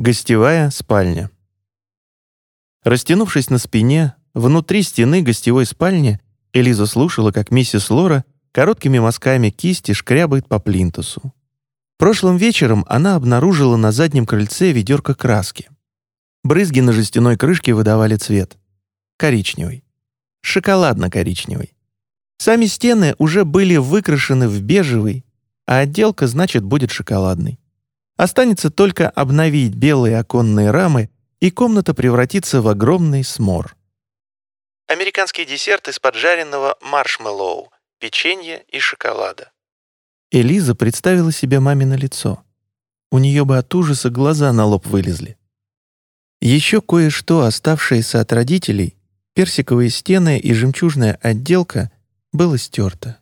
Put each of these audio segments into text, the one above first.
Гостевая спальня. Растянувшись на спине, внутри стены гостевой спальни, Элиза слушала, как миссис Лора короткими мазками кисти шкрябает по плинтусу. Прошлым вечером она обнаружила на заднем крыльце ведерко краски. Брызги на жестяной крышке выдавали цвет. Коричневый. Шоколадно-коричневый. Сами стены уже были выкрашены в бежевый, а отделка, значит, будет шоколадной. Останется только обновить белые оконные рамы, и комната превратится в огромный смор. Американский десерт из поджаренного маршмеллоу, печенья и шоколада. Элиза представила себе мамино лицо. У нее бы от ужаса глаза на лоб вылезли. Еще кое-что, оставшееся от родителей, персиковые стены и жемчужная отделка, было стерто.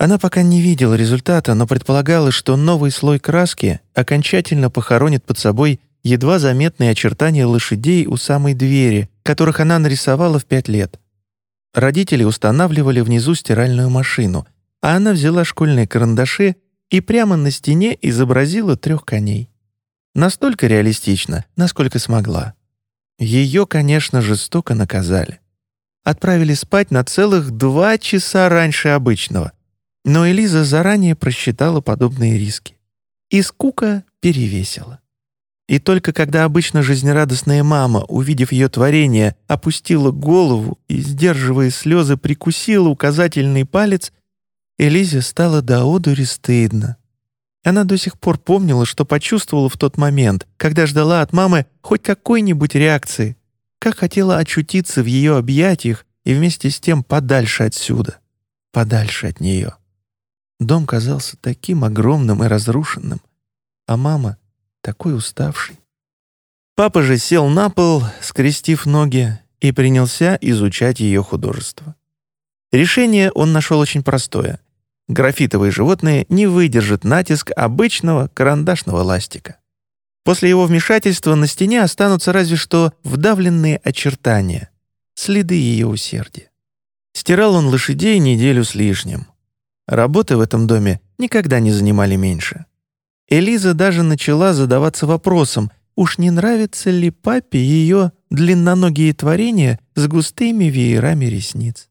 Она пока не видела результата, но предполагала, что новый слой краски окончательно похоронит под собой едва заметные очертания лошадей у самой двери, которых она нарисовала в пять лет. Родители устанавливали внизу стиральную машину, а она взяла школьные карандаши и прямо на стене изобразила трех коней. Настолько реалистично, насколько смогла. Ее, конечно, жестоко наказали. Отправили спать на целых два часа раньше обычного — но Элиза заранее просчитала подобные риски. И скука перевесила. И только когда обычно жизнерадостная мама, увидев ее творение, опустила голову и, сдерживая слезы, прикусила указательный палец, Элизе стало до одури стыдно. Она до сих пор помнила, что почувствовала в тот момент, когда ждала от мамы хоть какой-нибудь реакции, как хотела очутиться в ее объятиях и вместе с тем подальше отсюда, подальше от нее. Дом казался таким огромным и разрушенным, а мама такой уставшей. Папа же сел на пол, скрестив ноги, и принялся изучать ее художество. Решение он нашел очень простое. Графитовые животные не выдержат натиск обычного карандашного ластика. После его вмешательства на стене останутся разве что вдавленные очертания, следы ее усердия. Стирал он лошадей неделю с лишним. Работы в этом доме никогда не занимали меньше. Элиза даже начала задаваться вопросом, уж не нравятся ли папе ее длинноногие творения с густыми веерами ресниц.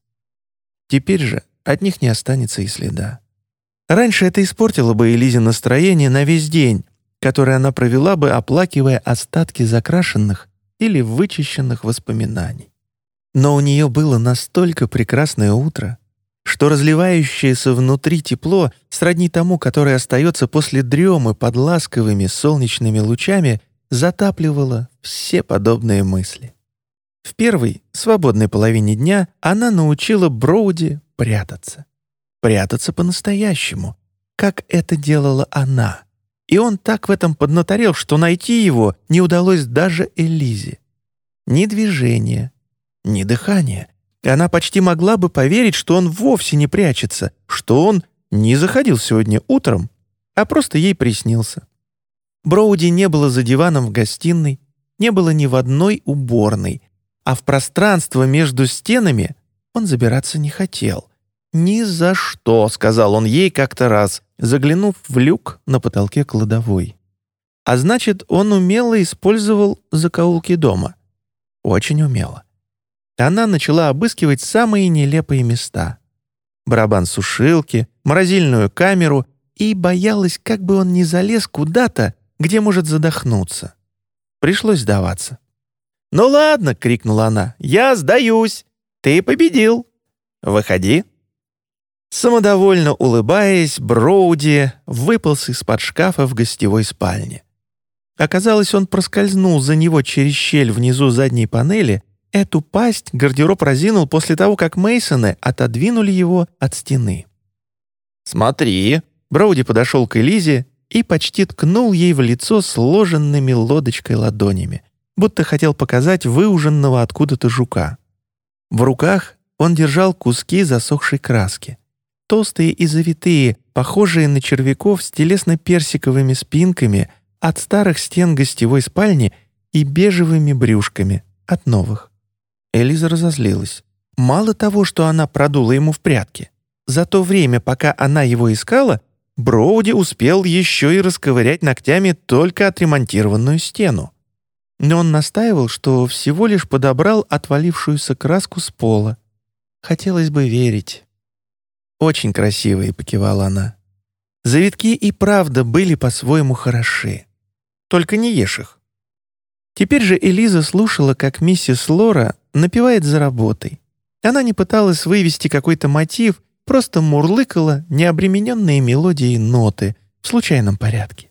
Теперь же от них не останется и следа. Раньше это испортило бы Элизе настроение на весь день, который она провела бы, оплакивая остатки закрашенных или вычищенных воспоминаний. Но у нее было настолько прекрасное утро, что разливающееся внутри тепло сродни тому, которое остается после дремы под ласковыми солнечными лучами, затапливало все подобные мысли. В первой, свободной половине дня она научила Броуди прятаться. Прятаться по-настоящему, как это делала она. И он так в этом поднаторел, что найти его не удалось даже Элизе. Ни движения, ни дыхания — и она почти могла бы поверить, что он вовсе не прячется, что он не заходил сегодня утром, а просто ей приснился. Броуди не было за диваном в гостиной, не было ни в одной уборной, а в пространство между стенами он забираться не хотел. «Ни за что», — сказал он ей как-то раз, заглянув в люк на потолке кладовой. А значит, он умело использовал закоулки дома. Очень умело она начала обыскивать самые нелепые места. Барабан сушилки, морозильную камеру и боялась, как бы он не залез куда-то, где может задохнуться. Пришлось сдаваться. «Ну ладно!» — крикнула она. «Я сдаюсь! Ты победил! Выходи!» Самодовольно улыбаясь, Броуди выполз из-под шкафа в гостевой спальне. Оказалось, он проскользнул за него через щель внизу задней панели Эту пасть гардероб разинул после того, как Мейсоны отодвинули его от стены. «Смотри!» Броуди подошел к Элизе и почти ткнул ей в лицо сложенными лодочкой ладонями, будто хотел показать выуженного откуда-то жука. В руках он держал куски засохшей краски. Толстые и завитые, похожие на червяков с телесно-персиковыми спинками от старых стен гостевой спальни и бежевыми брюшками от новых. Элиза разозлилась. Мало того, что она продула ему в прятки. За то время, пока она его искала, Броуди успел еще и расковырять ногтями только отремонтированную стену. Но он настаивал, что всего лишь подобрал отвалившуюся краску с пола. Хотелось бы верить. «Очень красивые», — покивала она. Завитки и правда были по-своему хороши. Только не ешь их. Теперь же Элиза слушала, как миссис Лора напевает за работой. Она не пыталась вывести какой-то мотив, просто мурлыкала необремененные мелодии ноты в случайном порядке.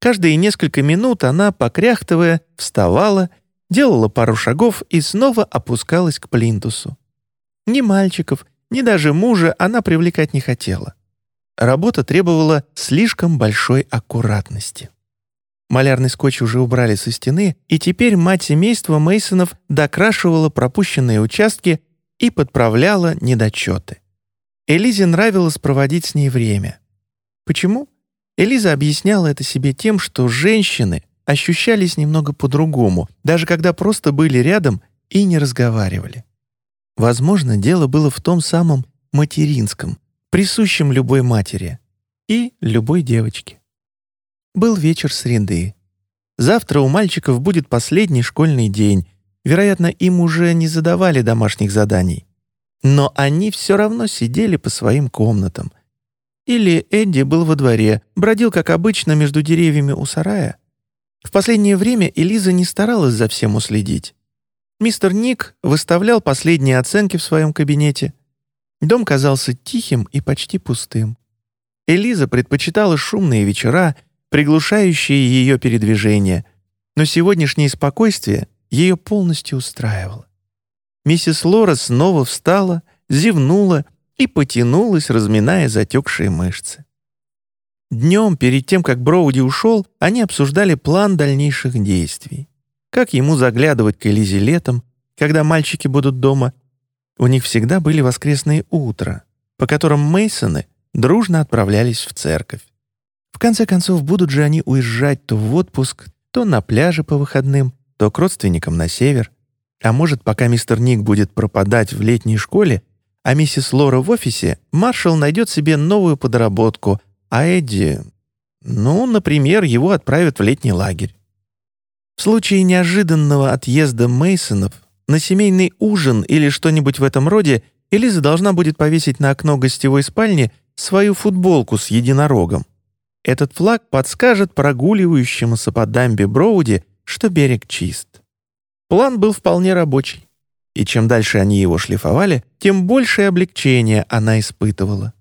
Каждые несколько минут она, покряхтывая, вставала, делала пару шагов и снова опускалась к плинтусу. Ни мальчиков, ни даже мужа она привлекать не хотела. Работа требовала слишком большой аккуратности. Малярный скотч уже убрали со стены, и теперь мать семейства Мейсонов докрашивала пропущенные участки и подправляла недочеты. Элизе нравилось проводить с ней время. Почему? Элиза объясняла это себе тем, что женщины ощущались немного по-другому, даже когда просто были рядом и не разговаривали. Возможно, дело было в том самом материнском, присущем любой матери и любой девочке. Был вечер среды. Завтра у мальчиков будет последний школьный день. Вероятно, им уже не задавали домашних заданий. Но они все равно сидели по своим комнатам. Или Эдди был во дворе, бродил, как обычно, между деревьями у сарая. В последнее время Элиза не старалась за всем уследить. Мистер Ник выставлял последние оценки в своем кабинете. Дом казался тихим и почти пустым. Элиза предпочитала шумные вечера, приглушающие ее передвижения, но сегодняшнее спокойствие ее полностью устраивало. Миссис Лора снова встала, зевнула и потянулась, разминая затекшие мышцы. Днем, перед тем, как Броуди ушел, они обсуждали план дальнейших действий. Как ему заглядывать к Элизе летом, когда мальчики будут дома. У них всегда были воскресные утра, по которым Мейсоны дружно отправлялись в церковь. В конце концов, будут же они уезжать то в отпуск, то на пляже по выходным, то к родственникам на север. А может, пока мистер Ник будет пропадать в летней школе, а миссис Лора в офисе, маршал найдет себе новую подработку, а Эдди... Ну, например, его отправят в летний лагерь. В случае неожиданного отъезда Мейсонов на семейный ужин или что-нибудь в этом роде Элиза должна будет повесить на окно гостевой спальни свою футболку с единорогом. Этот флаг подскажет прогуливающемуся по дамбе Броуди, что берег чист. План был вполне рабочий. И чем дальше они его шлифовали, тем большее облегчение она испытывала.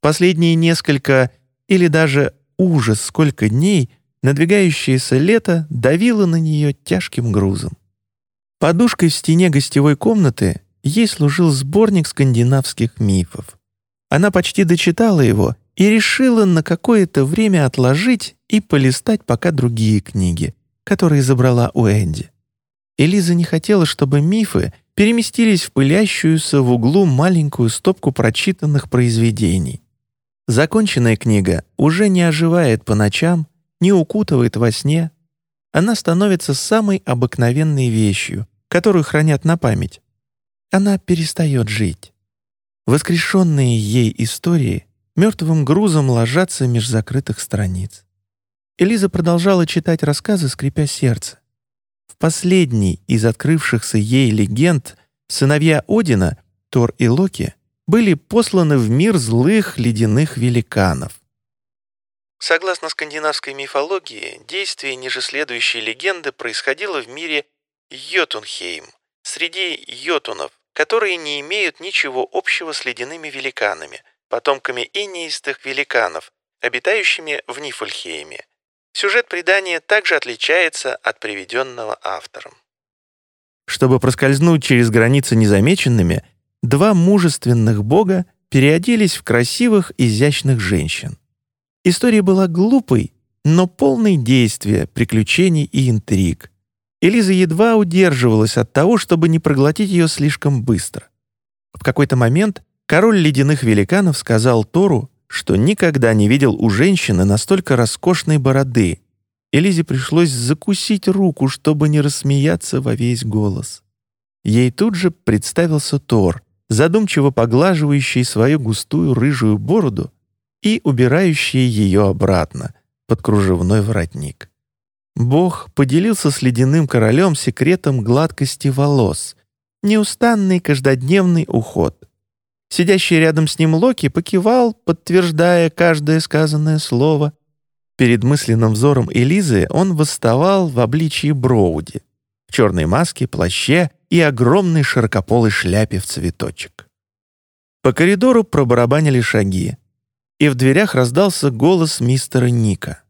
Последние несколько или даже ужас сколько дней надвигающееся лето давило на нее тяжким грузом. Подушкой в стене гостевой комнаты ей служил сборник скандинавских мифов. Она почти дочитала его и решила на какое-то время отложить и полистать пока другие книги, которые забрала у Энди. Элиза не хотела, чтобы мифы переместились в пылящуюся в углу маленькую стопку прочитанных произведений. Законченная книга уже не оживает по ночам, не укутывает во сне. Она становится самой обыкновенной вещью, которую хранят на память. Она перестает жить. Воскрешенные ей истории мертвым грузом ложатся меж закрытых страниц. Элиза продолжала читать рассказы, скрипя сердце. В последней из открывшихся ей легенд сыновья Одина, Тор и Локи, были посланы в мир злых ледяных великанов. Согласно скандинавской мифологии, действие ниже следующей легенды происходило в мире Йотунхейм, среди йотунов, которые не имеют ничего общего с ледяными великанами, потомками инеистых великанов, обитающими в Нифльхейме. Сюжет предания также отличается от приведенного автором. Чтобы проскользнуть через границы незамеченными, два мужественных бога переоделись в красивых, изящных женщин. История была глупой, но полной действия, приключений и интриг. Элиза едва удерживалась от того, чтобы не проглотить ее слишком быстро. В какой-то момент король ледяных великанов сказал Тору, что никогда не видел у женщины настолько роскошной бороды. Элизе пришлось закусить руку, чтобы не рассмеяться во весь голос. Ей тут же представился Тор, задумчиво поглаживающий свою густую рыжую бороду и убирающие ее обратно, под кружевной воротник. Бог поделился с ледяным королем секретом гладкости волос, неустанный каждодневный уход. Сидящий рядом с ним Локи покивал, подтверждая каждое сказанное слово. Перед мысленным взором Элизы он восставал в обличии Броуди, в черной маске, плаще и огромной широкополой шляпе в цветочек. По коридору пробарабанили шаги, и в дверях раздался голос мистера Ника.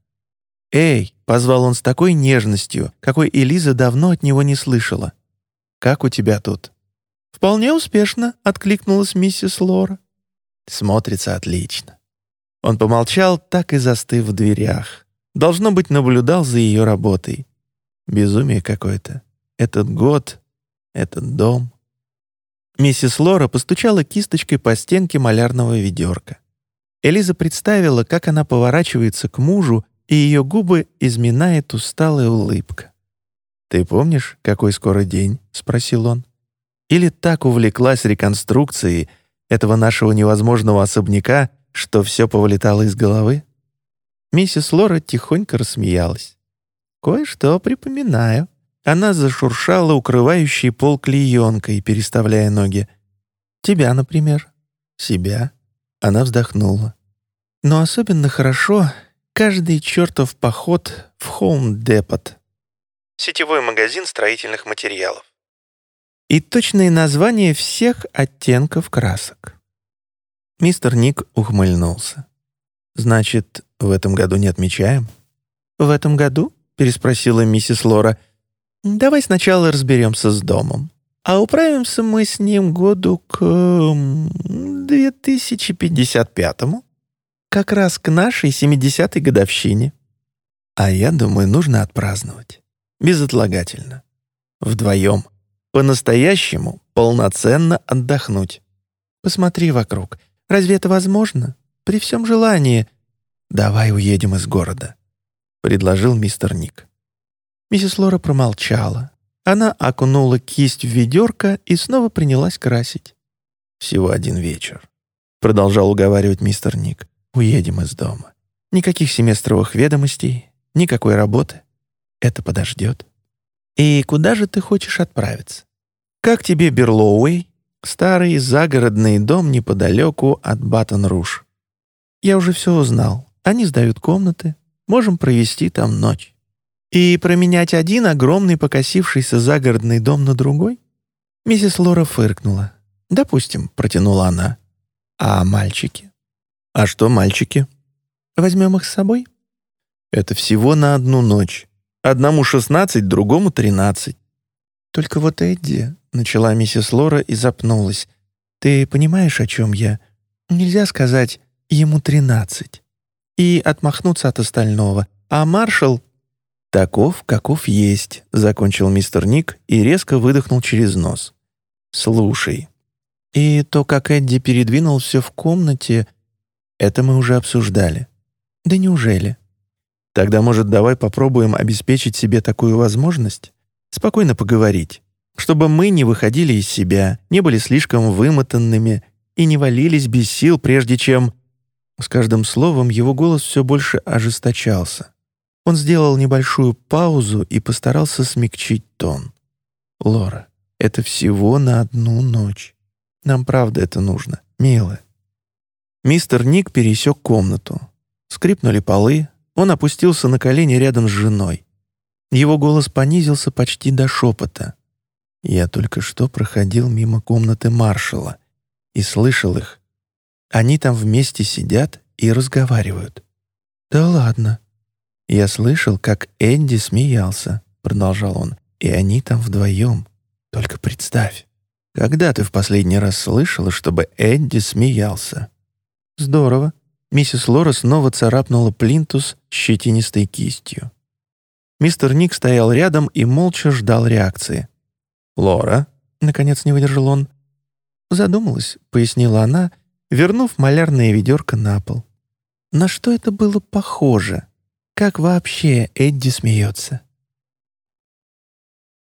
«Эй!» — позвал он с такой нежностью, какой Элиза давно от него не слышала. «Как у тебя тут?» «Вполне успешно», — откликнулась миссис Лора. «Смотрится отлично». Он помолчал, так и застыв в дверях. Должно быть, наблюдал за ее работой. Безумие какое-то. Этот год, этот дом. Миссис Лора постучала кисточкой по стенке малярного ведерка. Элиза представила, как она поворачивается к мужу, и ее губы изминает усталая улыбка. «Ты помнишь, какой скоро день?» — спросил он. «Или так увлеклась реконструкцией этого нашего невозможного особняка, что все повылетало из головы?» Миссис Лора тихонько рассмеялась. «Кое-что припоминаю». Она зашуршала укрывающей пол клеенкой, переставляя ноги. «Тебя, например?» «Себя?» Она вздохнула. «Но особенно хорошо каждый чертов поход в Home Depot». Сетевой магазин строительных материалов. И точные названия всех оттенков красок. Мистер Ник ухмыльнулся. «Значит, в этом году не отмечаем?» «В этом году?» — переспросила миссис Лора — Давай сначала разберемся с домом. А управимся мы с ним году к 2055-му. Как раз к нашей 70-й годовщине. А я думаю, нужно отпраздновать. Безотлагательно. Вдвоем. По-настоящему полноценно отдохнуть. Посмотри вокруг. Разве это возможно? При всем желании. Давай уедем из города, — предложил мистер Ник. Миссис Лора промолчала. Она окунула кисть в ведерко и снова принялась красить. «Всего один вечер», — продолжал уговаривать мистер Ник. «Уедем из дома. Никаких семестровых ведомостей, никакой работы. Это подождет. И куда же ты хочешь отправиться? Как тебе Берлоуэй, старый загородный дом неподалеку от Баттон-Руж? Я уже все узнал. Они сдают комнаты. Можем провести там ночь. И променять один огромный покосившийся загородный дом на другой? Миссис Лора фыркнула. «Допустим», — протянула она. «А мальчики?» «А что мальчики?» «Возьмем их с собой?» «Это всего на одну ночь. Одному шестнадцать, другому тринадцать». «Только вот Эдди», — начала миссис Лора и запнулась. «Ты понимаешь, о чем я? Нельзя сказать «ему тринадцать» и отмахнуться от остального. А маршал «Таков, каков есть», — закончил мистер Ник и резко выдохнул через нос. «Слушай, и то, как Эдди передвинул все в комнате, это мы уже обсуждали. Да неужели? Тогда, может, давай попробуем обеспечить себе такую возможность? Спокойно поговорить, чтобы мы не выходили из себя, не были слишком вымотанными и не валились без сил, прежде чем...» С каждым словом его голос все больше ожесточался. Он сделал небольшую паузу и постарался смягчить тон. «Лора, это всего на одну ночь. Нам правда это нужно, милая». Мистер Ник пересек комнату. Скрипнули полы, он опустился на колени рядом с женой. Его голос понизился почти до шепота. Я только что проходил мимо комнаты маршала и слышал их. Они там вместе сидят и разговаривают. «Да ладно», «Я слышал, как Энди смеялся», — продолжал он, «и они там вдвоем. Только представь, когда ты в последний раз слышала, чтобы Энди смеялся?» «Здорово». Миссис Лора снова царапнула плинтус щетинистой кистью. Мистер Ник стоял рядом и молча ждал реакции. «Лора?» — наконец не выдержал он. «Задумалась», — пояснила она, вернув малярное ведерко на пол. «На что это было похоже?» Как вообще Эдди смеется?